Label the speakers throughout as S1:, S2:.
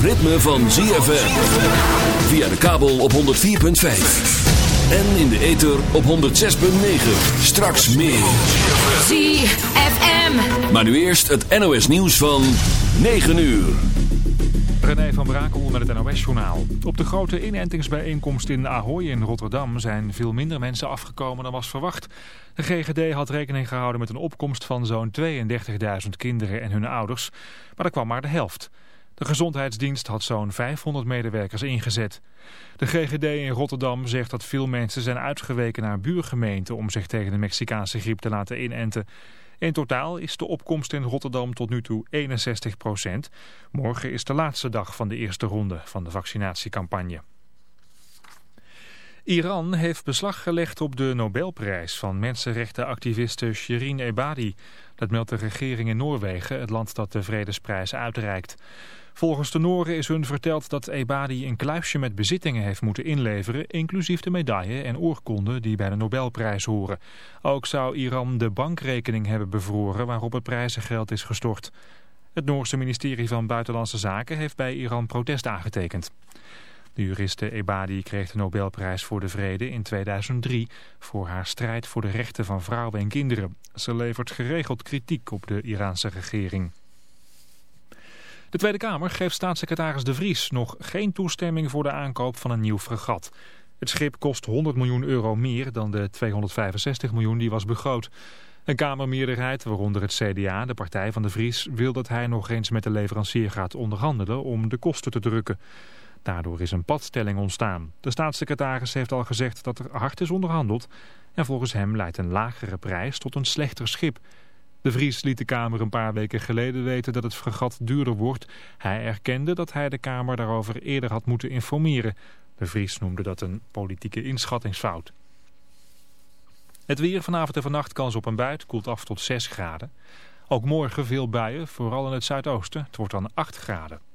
S1: Het ritme van ZFM. Via de kabel op 104.5. En in de ether op 106.9. Straks meer.
S2: ZFM.
S1: Maar nu eerst het NOS nieuws van 9 uur.
S3: René van Brakel met het NOS-journaal. Op de grote inentingsbijeenkomst in Ahoy in Rotterdam zijn veel minder mensen afgekomen dan was verwacht. De GGD had rekening gehouden met een opkomst van zo'n 32.000 kinderen en hun ouders, maar er kwam maar de helft. De gezondheidsdienst had zo'n 500 medewerkers ingezet. De GGD in Rotterdam zegt dat veel mensen zijn uitgeweken naar buurgemeenten om zich tegen de Mexicaanse griep te laten inenten. In totaal is de opkomst in Rotterdam tot nu toe 61 procent. Morgen is de laatste dag van de eerste ronde van de vaccinatiecampagne. Iran heeft beslag gelegd op de Nobelprijs van mensenrechtenactiviste Shirin Ebadi. Dat meldt de regering in Noorwegen, het land dat de vredesprijs uitreikt. Volgens de Noren is hun verteld dat Ebadi een kluisje met bezittingen heeft moeten inleveren, inclusief de medaille en oorkonde die bij de Nobelprijs horen. Ook zou Iran de bankrekening hebben bevroren waarop het prijzengeld is gestort. Het Noorse ministerie van Buitenlandse Zaken heeft bij Iran protest aangetekend. De juriste Ebadi kreeg de Nobelprijs voor de Vrede in 2003 voor haar strijd voor de rechten van vrouwen en kinderen. Ze levert geregeld kritiek op de Iraanse regering. De Tweede Kamer geeft staatssecretaris De Vries nog geen toestemming voor de aankoop van een nieuw fregat. Het schip kost 100 miljoen euro meer dan de 265 miljoen die was begroot. Een Kamermeerderheid, waaronder het CDA, de partij van De Vries, wil dat hij nog eens met de leverancier gaat onderhandelen om de kosten te drukken. Daardoor is een padstelling ontstaan. De staatssecretaris heeft al gezegd dat er hard is onderhandeld en volgens hem leidt een lagere prijs tot een slechter schip. De Vries liet de Kamer een paar weken geleden weten dat het fregat duurder wordt. Hij erkende dat hij de Kamer daarover eerder had moeten informeren. De Vries noemde dat een politieke inschattingsfout. Het weer vanavond en vannacht kans op een buit koelt af tot 6 graden. Ook morgen veel buien, vooral in het zuidoosten. Het wordt dan 8 graden.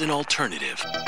S4: An alternative.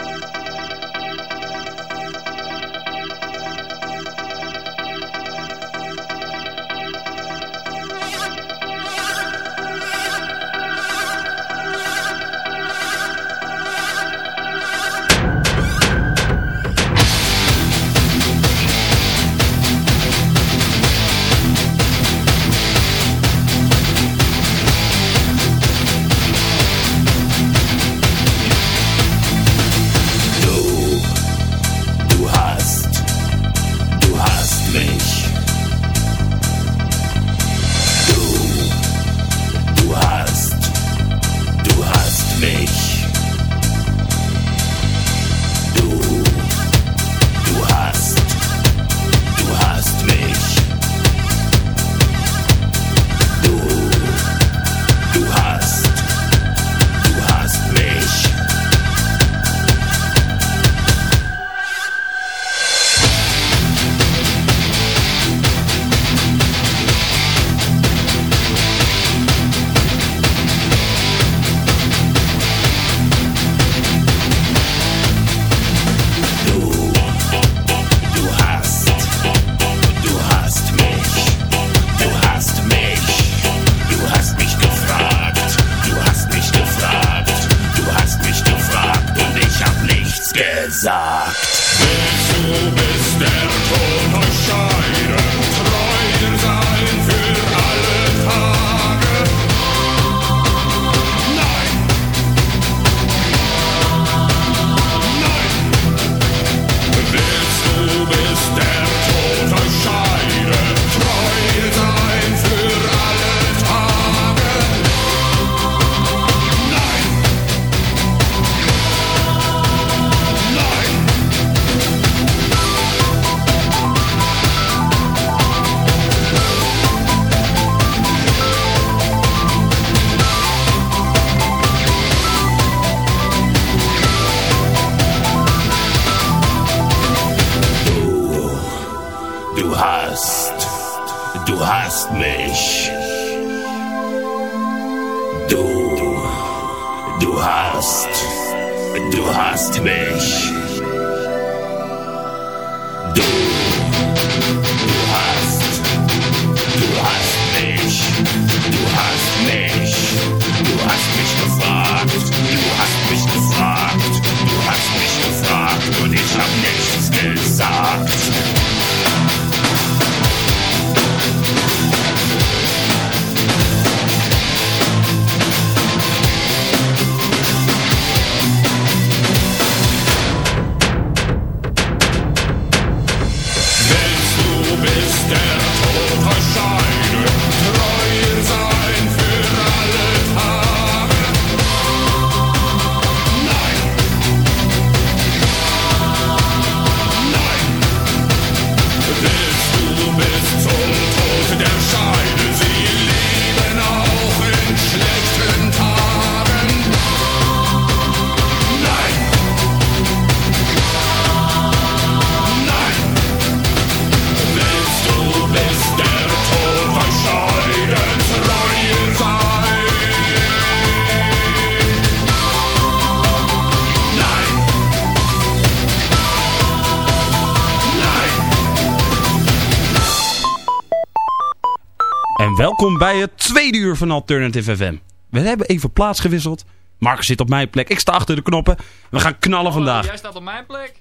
S5: Welkom bij het tweede uur van Alternative FM. We hebben even plaats gewisseld. Marcus zit op mijn plek, ik sta achter de knoppen. We gaan knallen vandaag.
S6: Jij staat op mijn plek?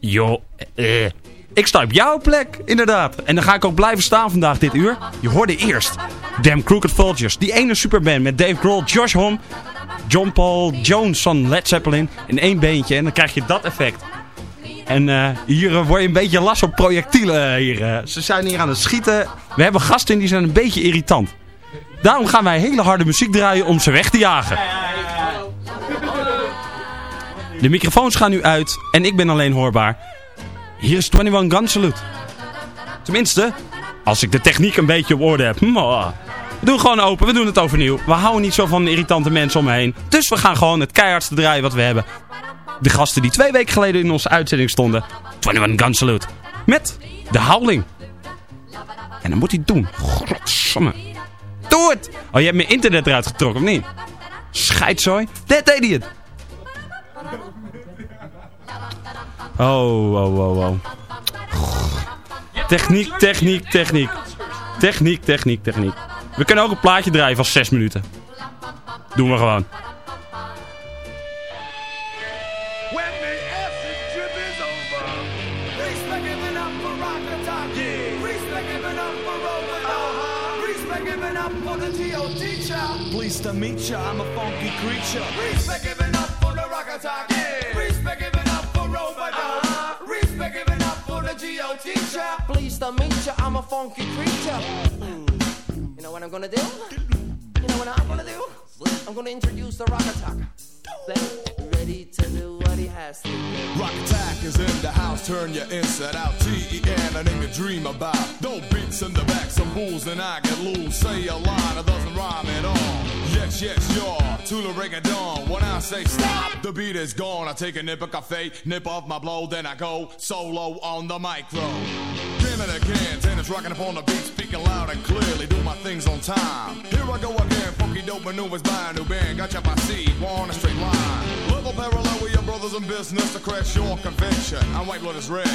S5: Jo, eh, ik sta op jouw plek, inderdaad. En dan ga ik ook blijven staan vandaag dit uur. Je hoorde eerst Damn Crooked Vultures. Die ene superband met Dave Grohl, Josh Homme, John Paul Jones van Led Zeppelin. In één beentje en dan krijg je dat effect. En uh, hier uh, word je een beetje last op projectielen. Eh, hier. ze zijn hier aan het schieten. We hebben gasten die zijn een beetje irritant. Daarom gaan wij hele harde muziek draaien om ze weg te jagen. De microfoons gaan nu uit en ik ben alleen hoorbaar. Hier is 21 Gun Salute. Tenminste, als ik de techniek een beetje op orde heb. We doen gewoon open, we doen het overnieuw. We houden niet zo van irritante mensen om me heen. Dus we gaan gewoon het keihardste draaien wat we hebben de gasten die twee weken geleden in onze uitzending stonden. 21 Gun Salute. Met de Howling. En dan moet hij doen. Godsamme. Doe het! Oh, je hebt mijn internet eruit getrokken, of niet? Scheidzooi. Hij het. Oh, oh, oh, oh. Techniek, techniek, techniek. Techniek, techniek, techniek. We kunnen ook een plaatje draaien van 6 minuten. Doen we gewoon.
S2: To meet ya, I'm a funky creature. Respect giving up for the rock attack. Yeah. Respect giving up for Robot. Uh-huh. Respect giving up for the Geo teacher. Pleased to meet ya, I'm a funky creature. You know what I'm gonna do? You know what I'm gonna do? I'm gonna introduce the rock attack. Ready to do what he has to do. Rock attack is in the house, turn your inside out. T-E-N, a name you dream about. No beats in the back, some bulls and I get loose. Say a line that doesn't rhyme at all. Yes, yes, you're to the break. When I say stop, the beat is gone. I take a nip of cafe, nip off my blow, then I go solo on the micro. Again and again, tennis rocking up on the beat, speaking loud and clearly, do my things on time. Here I go again, funky dope maneuvers by a new band. Got you my seat, on a straight line. Level parallel with your brothers in business to crash your convention. I'm white blood is red.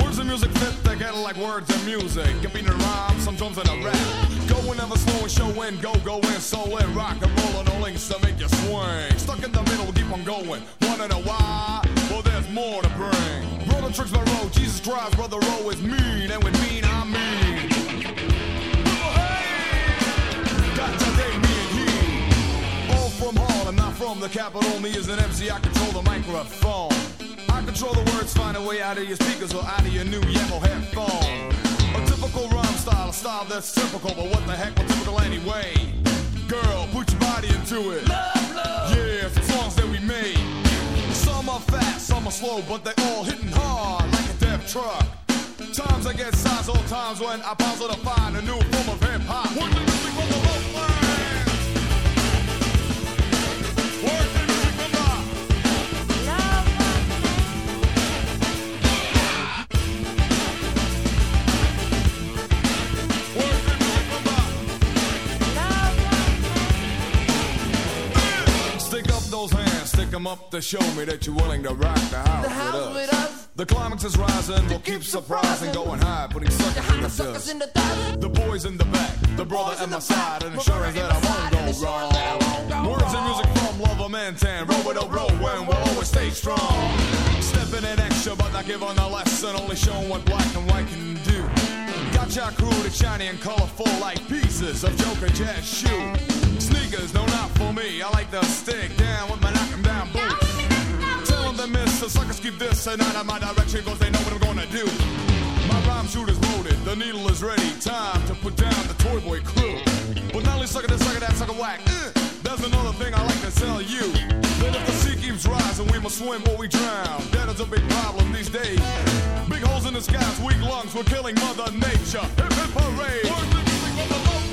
S2: Words and music fit together like words and music. Can be in rhyme, some drums and a rap. Go ever slow and show in, go, go in, soul in, rock and roll, no links to make you swing. Stuck in the middle, keep on going. Wanna know why? Well, there's more to bring. Brother tricks my road, Jesus Christ, brother row is mean, and with mean. From the capital. Me as an MC, I control the microphone. I control the words, find a way out of your speakers or out of your new yellow headphone. A typical rhyme style, a style that's typical, but what the heck, what typical anyway? Girl, put your body into it. Love, love. Yeah, it's the songs that we made. Some are fast, some are slow, but they all hitting hard like a death truck. Times I get size, all times when I pause to find a new form of hip hop. Stick up those hands, stick 'em up to show me that you're willing to rock the house,
S6: The house with us.
S2: The climax is rising, we'll keep surprising, going high, putting suckers in the
S6: Suckers
S2: dust.
S6: in the dust.
S2: The boys in the back, the brother at my side, and ensuring that I won't go wrong. Words and music from Lover Mantan, roll it roll when we'll always stay strong. Stepping in extra, but not giving a lesson, only showing what black and white can do. Got your crew to shiny and colorful like pieces of Joker Jazz shoe. Sneakers, no, not for me. I like to stick down with my knock 'em down boots. To miss, the suckers keep this and out of my direction, cause they know what I'm gonna do. My rhyme shooter's loaded, the needle is ready. Time to put down the Toy Boy crew. But not only sucker this, sucker that, sucker whack. Uh, there's another thing I like to tell you. That if the sea keeps rising, we must swim or we drown. That is a big problem these days. Big holes in the skies, weak lungs, we're killing Mother Nature. Hip hip hooray! The music from the.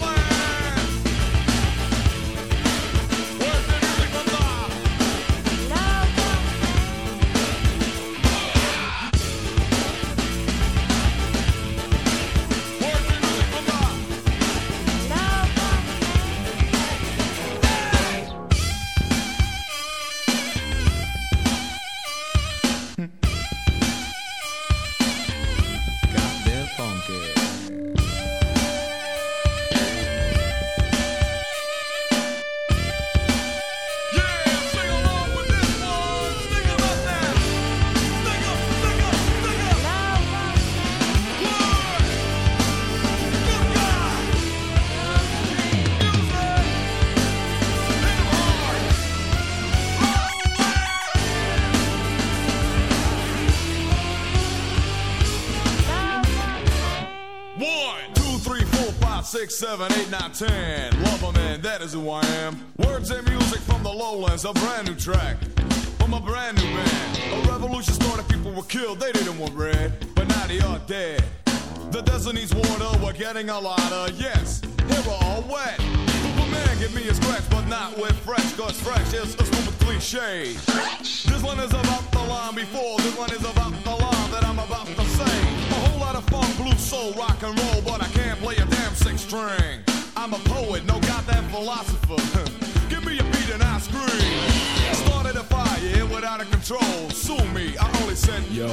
S2: Seven, eight, nine, ten. Love 'em and that is who I am. Words and music from the lowlands, a brand new track from a brand new band. A revolution started, people were killed, they didn't want red, but now they are dead. The desert needs water, we're getting a lot of yes. Here we're all wet. Superman, give me a scratch, but not with fresh, cause fresh is a stupid cliche. This one is about the line before, this one is about the line that I'm about to say. A lot of funk, blue soul, rock and roll, but I can't play a damn six string. I'm a poet, no goddamn philosopher. Give me a beat and I scream. Started a fire, Yeah, without a control. Sue me. I only said
S7: Yo.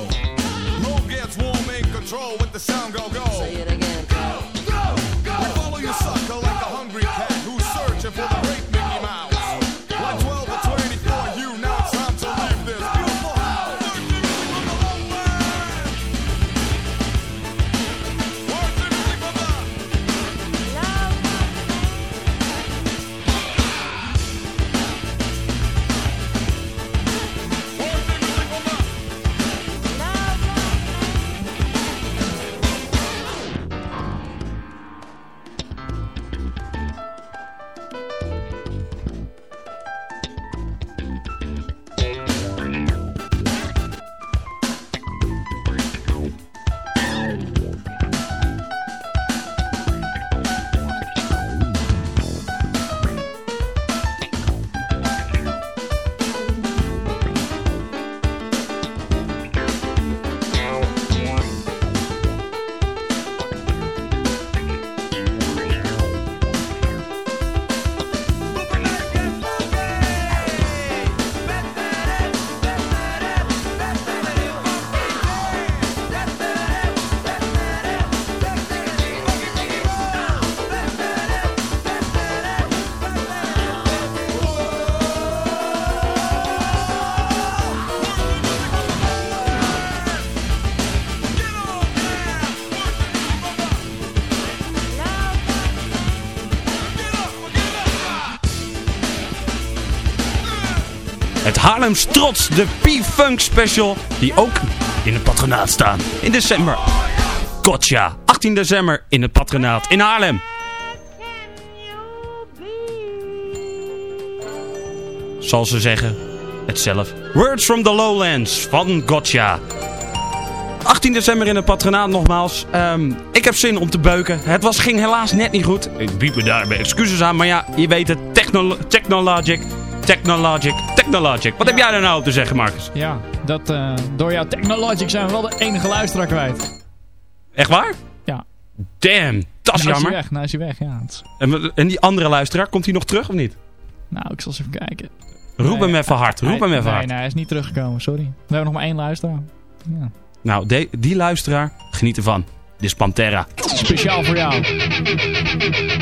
S2: road gets warm in control with the sound go go.
S8: Say it again.
S2: Go, go, go. I Follow your sucker like a hungry cat
S5: Haarlems Trots, de P-Funk Special, die ook in het patronaat staan. In december. Gotcha, 18 december in het patronaat in Haarlem. Zal ze zeggen, het zelf. Words from the Lowlands van Gotcha. 18 december in het patronaat nogmaals. Ehm, ik heb zin om te beuken. Het was, ging helaas net niet goed. Ik bied me daarbij excuses aan. Maar ja, je weet het. Techno Technologic. Technologic. Technologic. Wat heb jij daar nou op te zeggen, Marcus?
S9: Ja, dat, eh, door jouw Technologic zijn we wel de enige luisteraar kwijt.
S5: Echt waar?
S9: Ja.
S5: Damn, dat is
S9: nou is hij
S5: jammer.
S9: weg, nou is hij weg, ja. Is-
S5: En, en die andere luisteraar, komt hij nog terug of niet?
S9: nou, ik zal eens even kijken.
S5: Roep
S9: Nee,
S5: hem even hard, roep
S9: hij-
S5: hem even
S9: nee,
S5: hard.
S9: Nee, hij is niet teruggekomen, sorry. We hebben nog maar één luisteraar. Ja.
S5: Nou, de- die luisteraar, geniet ervan. Dit is Pantera.
S9: Speciaal voor jou.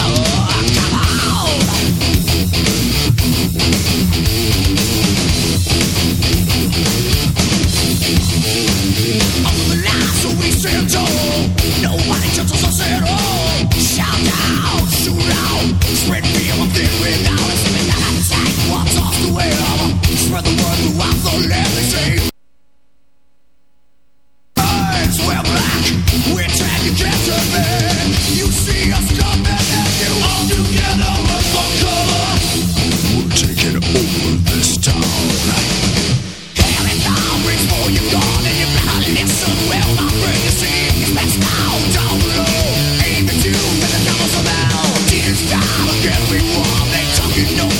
S10: Oh,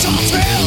S10: Something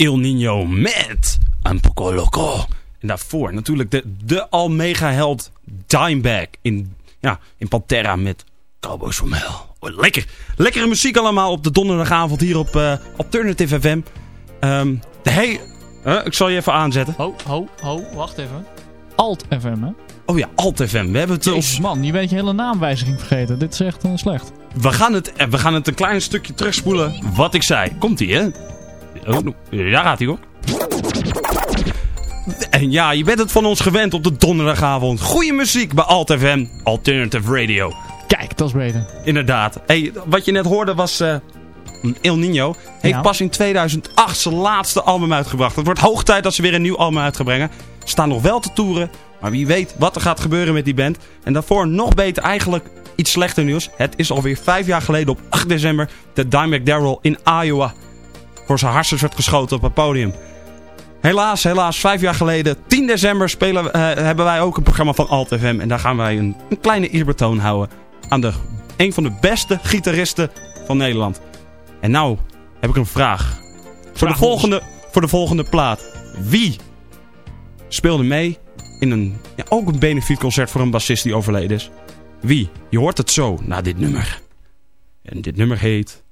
S5: Il Nino met een Poco Loco. En daarvoor natuurlijk de, de al mega held Dimebag in, ja, in Pantera met Cowboys from Hell. Oh, lekker. Lekkere muziek allemaal op de donderdagavond hier op eh, Alternative FM. Ehm, de hey, eh, ik zal je even aanzetten.
S9: Ho, ho, ho, wacht even. Alt FM, hè?
S5: Oh ja, Alt FM. We hebben het,
S9: Jezus, man, je bent je hele naamwijziging vergeten. Dit is echt eh, slecht.
S5: we, gaan het, eh, we gaan het een klein stukje terugspoelen. Wat ik zei. Komt-ie, hè? Oh, daar gaat hij hoor. En ja, je bent het van ons gewend op de donderdagavond. Goeie muziek bij Alt FM, Alternative Radio.
S9: Kijk, dat is beter.
S5: Inderdaad. Hey, wat je net hoorde was eh El Nino. Heeft
S9: Ja.
S5: pas in 2008 zijn laatste album uitgebracht. Het wordt hoog tijd dat ze weer een nieuw album uit gaan brengen. Staan nog wel te toeren. Maar wie weet wat er gaat gebeuren met die band. En daarvoor nog beter eigenlijk iets slechter nieuws. Het is alweer vijf jaar geleden op 8 december dat Dimebag Darrell in Iowa voor zijn hartstikke werd geschoten op het podium. Helaas, helaas, vijf jaar geleden, 10 december, spelen, eh, hebben wij ook een programma van Alt FM. En daar gaan wij een, een kleine eerbetoon houden aan de, een van de beste gitaristen van Nederland. En nou heb ik een vraag. Voor de, volgende, voor de volgende plaat. Wie speelde mee in een, ja, ook een benefietconcert voor een bassist die overleden is? Wie? Je hoort het zo na dit nummer. En dit nummer heet...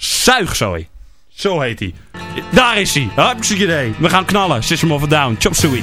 S5: Zuigzooi. Zo heet hij. Daar is hij. Hartstikke idee. We gaan knallen. System of a Down. Chop suey.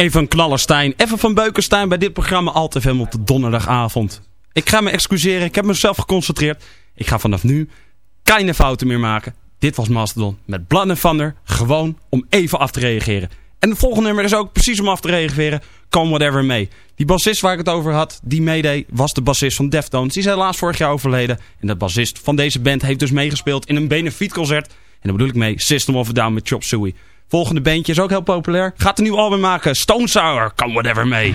S11: Even Knallerstein, even van Beukenstein bij dit programma Altijd helemaal op de donderdagavond. Ik ga me excuseren, ik heb mezelf geconcentreerd. Ik ga vanaf nu keine fouten meer maken. Dit was Mastodon met Blood van der, gewoon om even af te reageren. En het volgende nummer is ook precies om af te reageren. Come whatever mee. Die bassist waar ik het over had, die meedeed, was de bassist van Deftones. Die is helaas vorig jaar overleden. En de bassist van deze band heeft dus meegespeeld in een benefietconcert. En dan bedoel ik mee System of a Down met Chop Suey. Volgende bandje is ook heel populair. Gaat een nieuw album maken. Stone Sour. come whatever mee.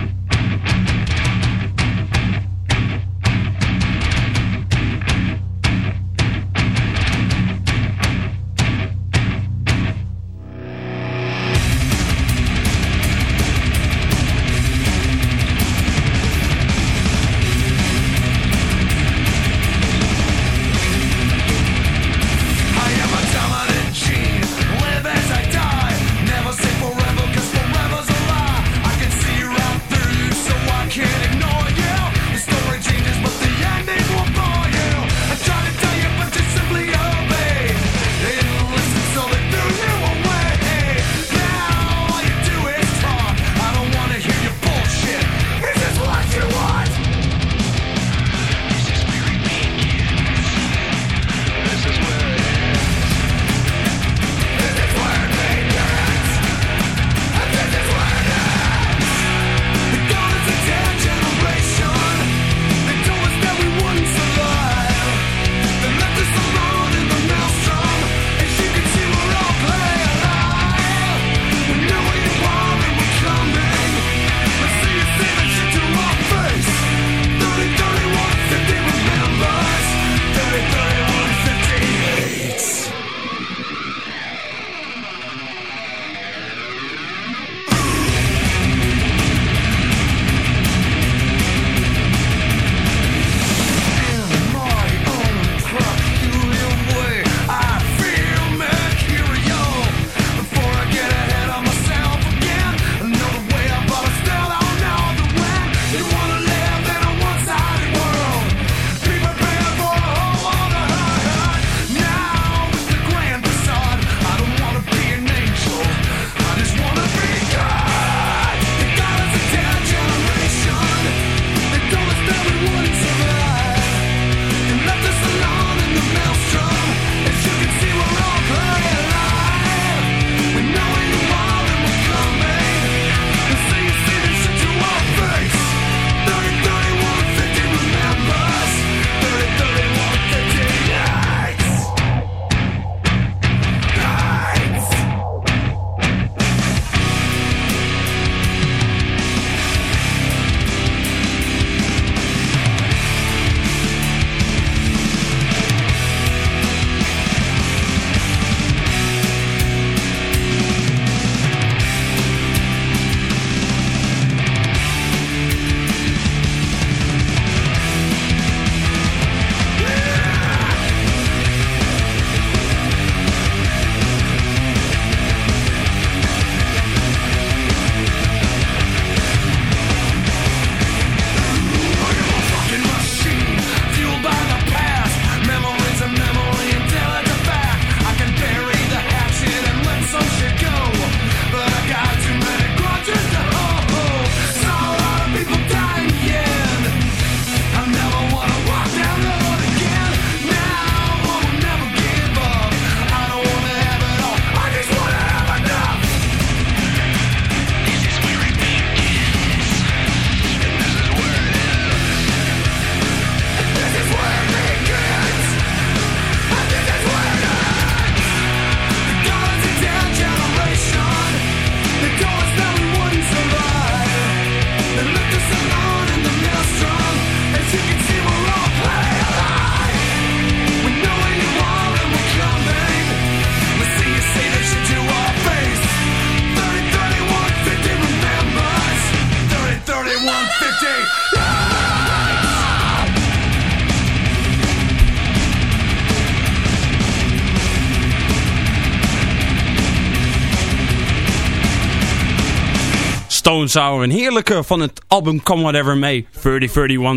S11: Sour. Een heerlijke van het album Come Whatever May 30,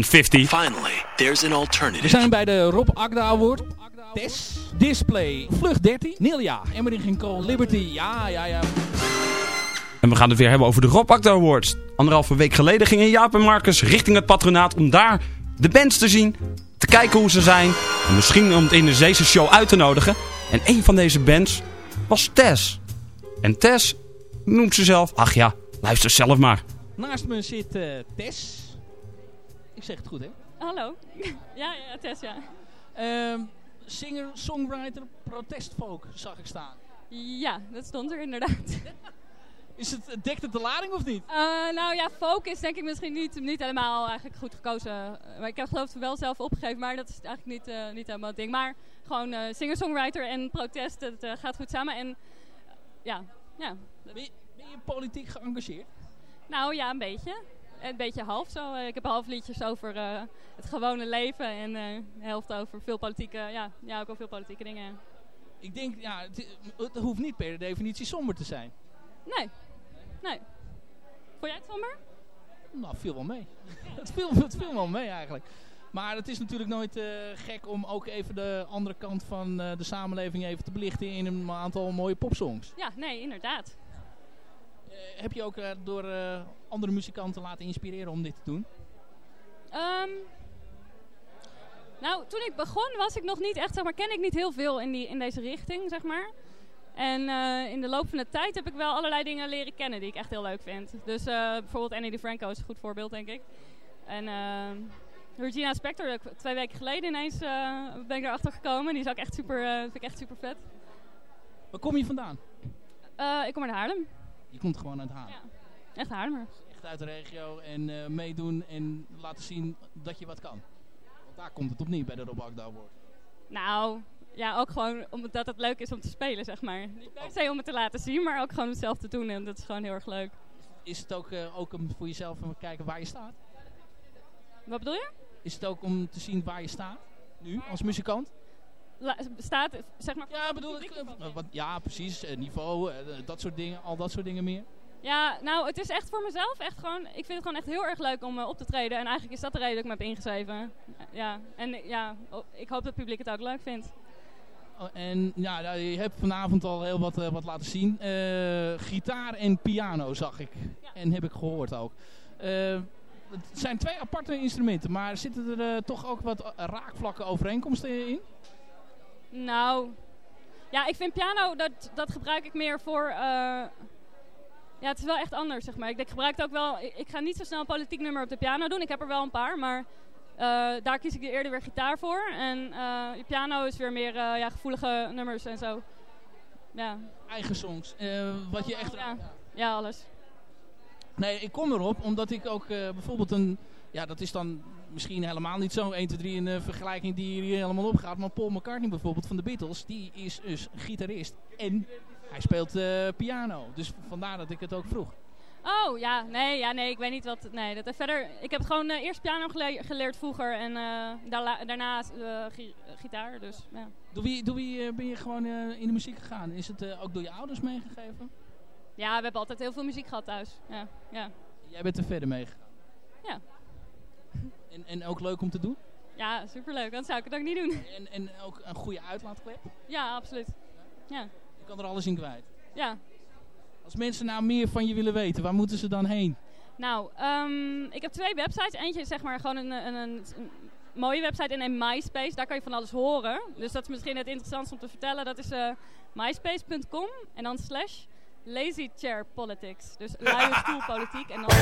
S11: 50.
S12: Finally, there's an alternative.
S6: We zijn bij de Rob Agda Award. Tess, Display, Vlucht 13, Nilia, Emmering Call, Liberty. Ja, ja, ja.
S5: En we gaan het weer hebben over de Rob Agda Awards. Anderhalve week geleden gingen Jaap en Marcus richting het patronaat om daar de bands te zien, te kijken hoe ze zijn en misschien om het in deze show uit te nodigen. En een van deze bands was Tess. En Tess noemt ze zelf, ach ja, luister zelf maar.
S6: Naast me zit eh, Tess. Ik zeg het goed, hè?
S13: Hallo. ja, ja, Tess, ja.
S6: Ehm, singer, songwriter, protestfolk zag ik staan.
S13: Ja, dat stond er inderdaad.
S6: Is het, dekt het de lading of niet?
S13: Uh, nou ja, folk is denk ik misschien niet, niet helemaal eigenlijk goed gekozen. Maar ik heb geloof ik wel zelf opgegeven, maar dat is eigenlijk niet, uh, niet helemaal het ding. Maar gewoon uh, singer-songwriter en protest, het gaat goed samen. En ja, ja.
S6: Ben je, ben je politiek geëngageerd?
S13: Nou ja, een beetje. Een beetje half zo. Ik heb half liedjes over uh, het gewone leven en uh, de helft over veel politieke, ja, ja, ook wel veel politieke dingen.
S6: Ik denk, ja, het, het, hoeft niet per definitie somber te zijn.
S13: Nee, nee. Vond jij het somber?
S6: Nou, viel wel mee. het, viel, het viel wel mee eigenlijk. Maar het is natuurlijk nooit uh, gek om ook even de andere kant van de samenleving even te belichten in een aantal mooie popsongs.
S13: Ja, nee, inderdaad.
S6: Uh, heb je ook uh, door uh, andere muzikanten laten inspireren om dit te doen?
S13: Um, nou, toen ik begon was ik nog niet echt, zeg maar, ken ik niet heel veel in, die, in deze richting, zeg maar. En in de loop van de tijd heb ik wel allerlei dingen leren kennen die ik echt heel leuk vind. Dus bijvoorbeeld Annie DeFranco is een goed voorbeeld, denk ik. En ehm, Regina Spector, twee weken geleden ineens ben ik erachter gekomen. Die is ook echt super, vind ik echt super vet.
S6: Waar kom je vandaan?
S13: ik kom uit Haarlem.
S6: Je komt gewoon uit Haarlem.
S13: Ja, echt Haarlemmer.
S6: Echt uit de regio en uh, meedoen en laten zien dat je wat kan. Want daar komt het op neer bij de Rob Agda Award.
S13: Nou, ja, ook gewoon omdat het leuk is om te spelen, zeg maar. Niet per se om het te laten zien, maar ook gewoon het zelf te doen. En dat is gewoon heel erg leuk.
S6: Is het ook, uh, ook om voor jezelf om te kijken waar je staat?
S13: Wat bedoel je?
S6: Is het ook om te zien waar je staat? Nu, als muzikant?
S13: Staat, zeg maar...
S6: Ja, bedoel ik... Wat, ja, precies. Uh, niveau, uh, dat soort dingen. Al dat soort dingen meer.
S13: Ja, nou, het is echt voor mezelf echt gewoon... Ik vind het gewoon echt heel erg leuk om op te treden. En eigenlijk is dat de reden dat ik me heb ingeschreven. Ja, en ja, ik hoop dat het publiek het ook leuk vindt.
S6: Oh, en ja, nou, je hebt vanavond al heel wat, wat laten zien. gitaar en piano zag ik. Ja. En heb ik gehoord ook. het zijn twee aparte instrumenten, maar zitten er toch ook wat raakvlakken overeenkomsten in?
S13: Nou, ja, ik vind piano, dat, dat gebruik ik meer voor... Uh, ja, het is wel echt anders, zeg maar. Ik, ik gebruik het ook wel... Ik, ik, ga niet zo snel een politiek nummer op de piano doen. Ik heb er wel een paar, maar uh, daar kies ik eerder weer gitaar voor. En uh, piano is weer meer ja, gevoelige nummers en zo. Ja.
S6: Eigen songs. wat je echt...
S13: Ja. ja, alles.
S6: Nee, ik kom erop omdat ik ook bijvoorbeeld een... Ja, dat is dan misschien helemaal niet zo 1, 2, 3 een vergelijking die hier helemaal opgaat. Maar Paul McCartney bijvoorbeeld van de Beatles, die is dus gitarist. En hij speelt uh, piano. Dus vandaar dat ik het ook vroeg.
S13: Oh, ja. Nee, ja, nee ik weet niet wat... Nee, dat, verder... Ik heb gewoon uh, eerst piano gele geleerd vroeger en uh, daarna, daarna gi gitaar. Dus, ja.
S6: Door wie, door wie ben je gewoon in de muziek gegaan? Is het ook door je ouders meegegeven?
S13: Ja, we hebben altijd heel veel muziek gehad thuis. Ja, ja.
S6: Jij bent er verder meegegaan?
S13: Ja.
S6: En, en ook leuk om te doen?
S13: Ja, superleuk. Dan zou ik het ook niet doen.
S6: En, en ook een goede uitlaatklep?
S13: Ja, absoluut. Ja.
S6: Je kan er alles in kwijt?
S13: Ja.
S6: Als mensen nou meer van je willen weten, waar moeten ze dan heen?
S13: Nou, um, ik heb twee websites. Eentje is zeg maar gewoon een, een, een, een mooie website en een MySpace. Daar kan je van alles horen. Dus dat is misschien het interessantste om te vertellen. Dat is uh, myspace.com en dan slash lazy chair politics. Dus luie stoelpolitiek en dan...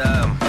S5: um,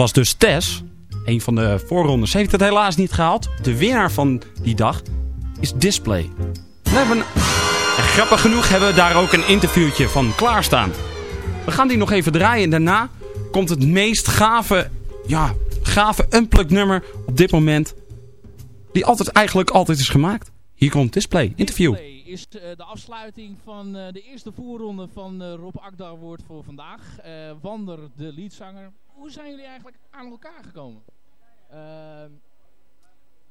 S5: was dus Tess. Een van de voorrondes heeft het helaas niet gehaald. De winnaar van die dag is Display. We hebben, en grappig genoeg hebben we daar ook een interviewtje van klaarstaan. We gaan die nog even draaien en daarna komt het meest gave, ja, gave unplugged nummer op dit moment. Die altijd, eigenlijk altijd is gemaakt. Hier komt Display, interview.
S6: Display is eh, de afsluiting van eh, de eerste voorronde van eh, Rob Akda wordt voor vandaag. Wander, de leadzanger. Hoe zijn jullie eigenlijk aan elkaar gekomen?
S14: Ehm,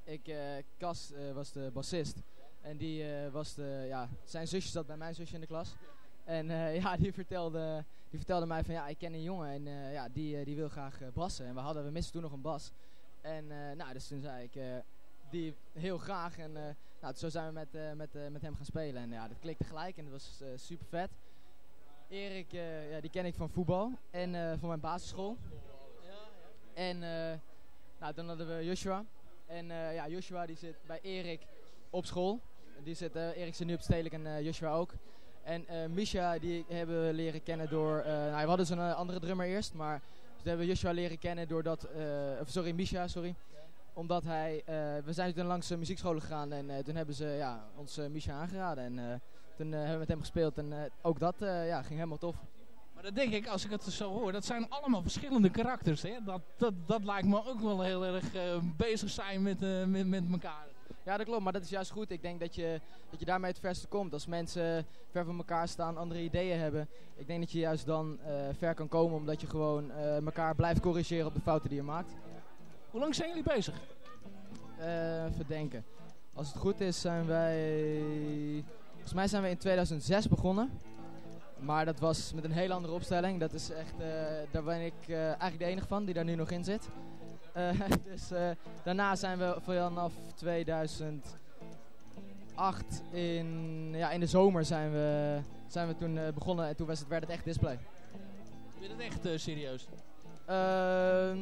S14: ik, eh Cas eh, was de bassist. En die eh, was de, ja, zijn zusje zat bij mijn zusje in de klas. En eh, ja, die vertelde, die vertelde mij van ja, ik ken een jongen en eh, ja, die, eh, die wil graag eh, bassen. En we hadden, we misten toen nog een bas. En eh, nou, dus toen zei ik, eh, die heel graag. En eh, nou, zo zijn we met, eh, met, eh, met hem gaan spelen. En ja, dat klikte gelijk en dat was super vet. Erik, eh, ja, die ken ik van voetbal en eh, van mijn basisschool. En eh, nou, dan hadden we Joshua. En ja, Joshua die zit bij Erik op school. Die zit, Erik zit nu op Stedelijk en Joshua ook. En Misha die hebben we leren kennen door... nou, we hadden zo'n andere drummer eerst, maar dus hebben Joshua leren kennen doordat... sorry, Misha, sorry. Omdat hij... we zijn toen langs uh, muziekscholen gegaan en toen hebben ze ja, ons Misha aangeraden. En toen eh, hebben we met hem gespeeld en eh, ook dat eh, ja, ging helemaal tof.
S6: Maar dat denk ik, als ik het zo hoor, dat zijn allemaal verschillende karakters. Hè? Dat, dat, dat lijkt me ook wel heel erg bezig zijn met, met, met elkaar.
S14: Ja, dat klopt, maar dat is juist goed. Ik denk dat je, dat je daarmee het verste komt. Als mensen ver van elkaar staan, andere ideeën hebben. Ik denk dat je juist dan ver kan komen omdat je gewoon elkaar blijft corrigeren op de fouten die je maakt.
S6: Hoe lang zijn jullie bezig?
S14: Eh even denken. Als het goed is zijn wij... Volgens mij zijn we in 2006 begonnen. Maar dat was met een heel andere opstelling. Dat is echt, eh, daar ben ik eh, eigenlijk de enige van die daar nu nog in zit. Eh, dus daarna zijn we vanaf 2008 in, ja, in de zomer zijn we, zijn we toen begonnen en toen was het, werd het echt display.
S6: Je dat echt serieus?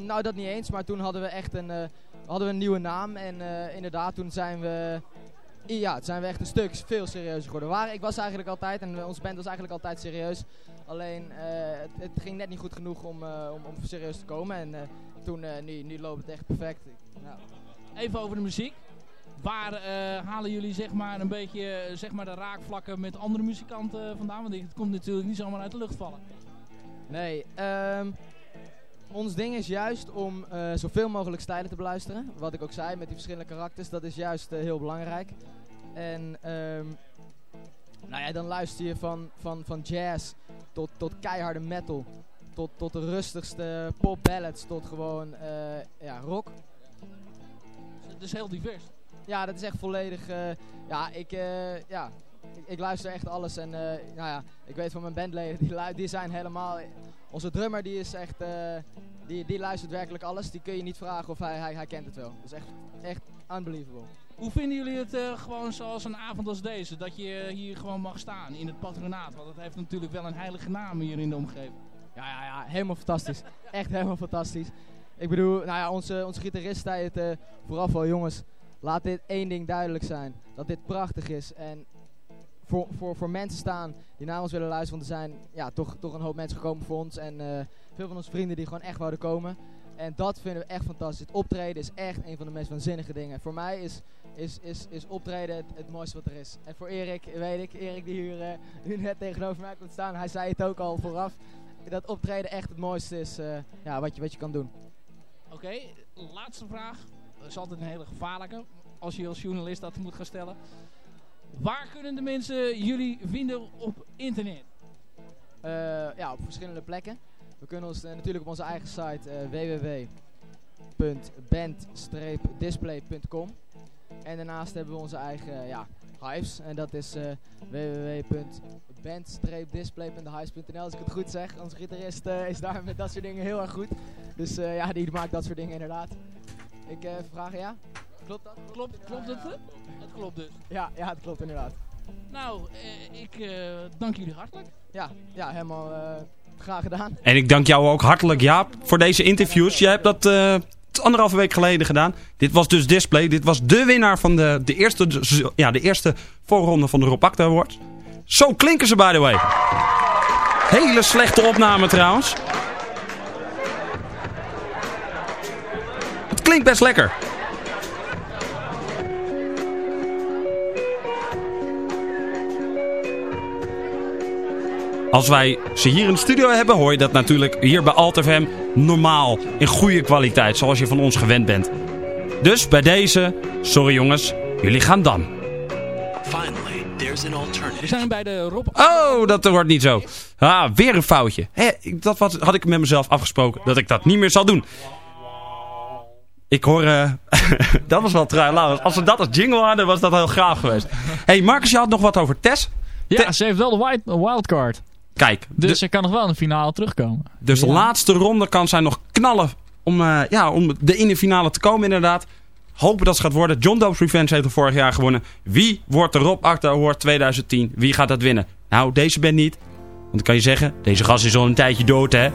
S14: Nou, dat niet eens, maar toen hadden we echt een, hadden we een nieuwe naam. En inderdaad, toen zijn we, ja, toen zijn we echt een stuk veel serieuzer geworden. Waar, ik was eigenlijk altijd, en onze band was eigenlijk altijd serieus. Alleen, eh, het, het ging net niet goed genoeg om, eh, om, om serieus te komen. En eh, toen, nu, nu loopt het echt perfect.
S6: Even over de muziek. Waar halen jullie zeg maar een beetje zeg maar de raakvlakken met andere muzikanten vandaan? Want het komt natuurlijk niet zomaar uit de lucht vallen.
S14: Nee, ehm, ons ding is juist om zoveel mogelijk stijlen te beluisteren. Wat ik ook zei, met die verschillende karakters, dat is juist heel belangrijk. En ehm, nou ja, dan luister je van, van, van jazz tot, tot keiharde metal. Tot, tot de rustigste pop ballads, tot gewoon eh, ja, rock.
S6: Het is heel divers.
S14: Ja, dat is echt volledig. eh, ja, ik, eh, ja ik, ik luister echt alles. En nou ja, ik weet van mijn bandleden, die, die zijn helemaal. Onze drummer die is echt. die, die luistert werkelijk alles. Die kun je niet vragen of hij, hij, hij kent het wel. Dat is echt, echt unbelievable.
S6: Hoe vinden jullie het eh, gewoon zoals een avond als deze? Dat je hier gewoon mag staan in het patronaat. Want het heeft natuurlijk wel een heilige naam hier in de omgeving.
S14: Ja, ja, ja, helemaal fantastisch. Echt helemaal fantastisch. Ik bedoel, nou ja, onze, onze gitarist zei het eh, vooraf al, jongens. Laat dit één ding duidelijk zijn. Dat dit prachtig is. En voor, voor, voor mensen staan die naar ons willen luisteren. Want er zijn ja, toch, toch een hoop mensen gekomen voor ons. En eh, veel van onze vrienden die gewoon echt wouden komen. En dat vinden we echt fantastisch. Het optreden is echt een van de meest waanzinnige dingen. Voor mij is, is, is, is optreden het, het mooiste wat er is. En voor Erik, weet ik, Erik die hier eh, nu net tegenover mij komt staan. Hij zei het ook al vooraf. Dat optreden echt het mooiste is eh, ja, wat, je, wat je kan doen.
S6: Oké, laatste vraag. Dat is altijd een hele gevaarlijke. Als je als journalist dat moet gaan stellen. Waar kunnen de mensen jullie vinden op internet?
S14: Eh, ja, op verschillende plekken. We kunnen ons natuurlijk op onze eigen site www.band-display.com En daarnaast hebben we onze eigen eh, ja, hives. En dat is eh www.band-display.hives.nl Als ik het goed zeg. Onze gitarist eh, is daar met dat soort dingen heel erg goed. Dus eh, ja, die maakt dat soort dingen inderdaad. Ik eh vragen, ja? Klopt dat?
S6: Klopt, klopt het? Het klopt dus.
S14: Ja, ja, het klopt inderdaad.
S6: Nou, eh, ik eh, dank jullie hartelijk.
S14: Ja, ja helemaal eh, graag gedaan.
S5: En ik dank jou ook hartelijk, Jaap, voor deze interviews. Jij hebt dat eh, anderhalve week geleden gedaan. Dit was dus Display. Dit was de winnaar van de, de, eerste, ja, de eerste voorronde van de Rob Acta Awards. Zo klinken ze, by the way. Hele slechte opname trouwens. klinkt best lekker. Als wij ze hier in de studio hebben, hoor je dat natuurlijk hier bij Alt FM normaal. In goede kwaliteit, zoals je van ons gewend bent. Dus bij deze, sorry jongens, jullie gaan dan.
S12: Finally, there's an alternative.
S6: We zijn bij de Rob...
S5: Oh, dat wordt niet zo. Ah, weer een foutje. Hè, dat was, had ik met mezelf afgesproken, dat ik dat niet meer zal doen. Ik hoor... eh, dat was wel trui. Als we dat als jingle hadden, was dat heel gaaf geweest. hey, Marcus, je had nog wat over Tess.
S9: Ja, ze heeft wel de wild, wildcard.
S5: Kijk,
S9: Dus
S5: de-
S9: ze kan nog wel in de finale terugkomen.
S5: Dus de laatste ronde kan zij nog knallen om, eh, ja, om de in de finale te komen inderdaad. Hopen dat ze gaat worden. John Dope's Revenge heeft er vorig jaar gewonnen. Wie wordt de Rob Acta Award 2010? Wie gaat dat winnen? Nou, deze band niet. Want dan kan je zeggen, deze gast is al een tijdje dood hè.